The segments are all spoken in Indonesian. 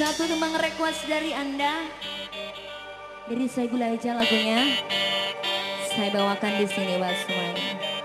Satu tembang request dari Anda. Dari saya gula aja lagunya. Saya bawakan di sini buat semuanya.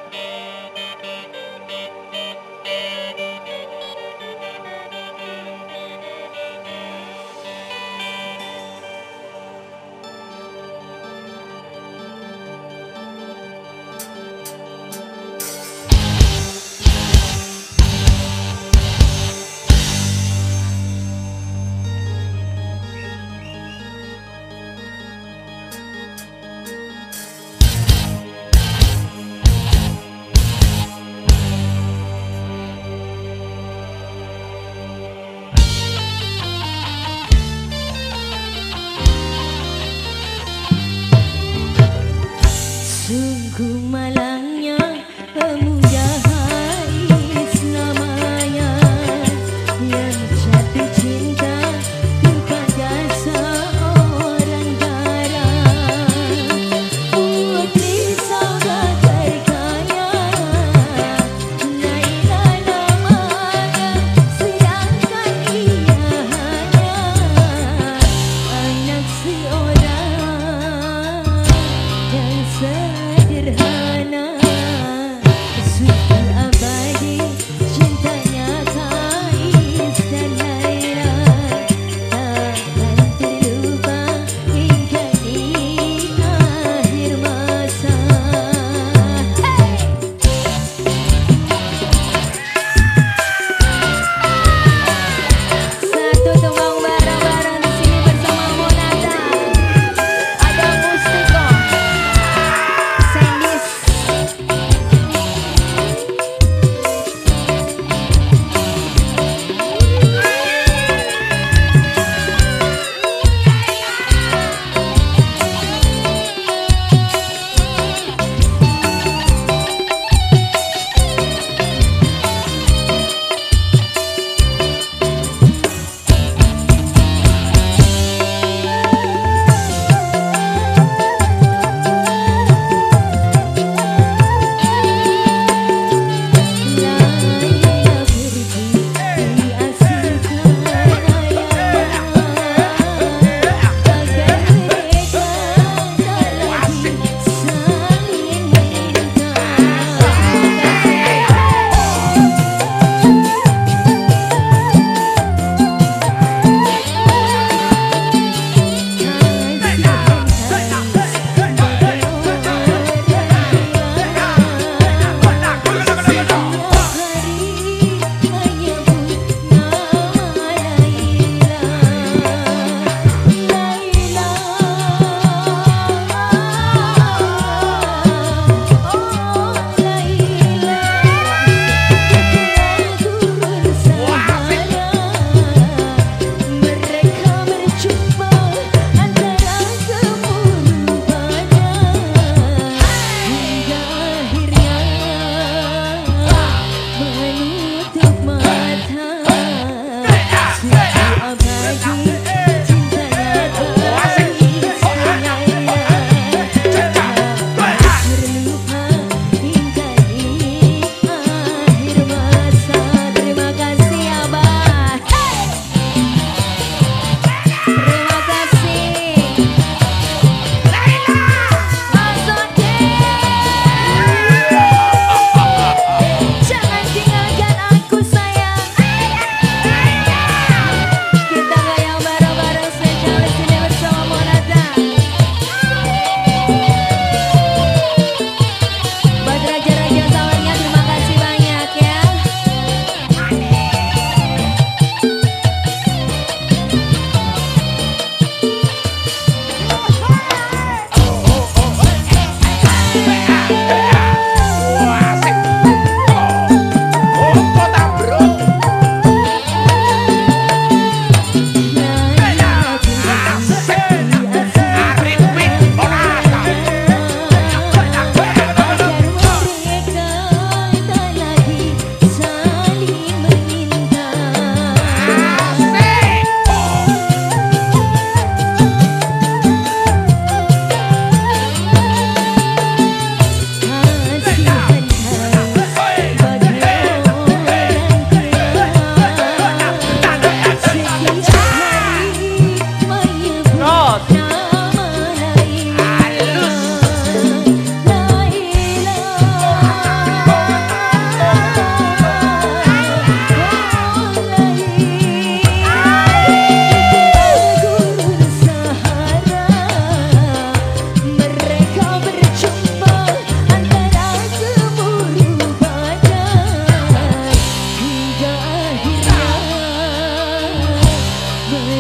Sungguh malangnya kamu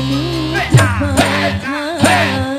need to put my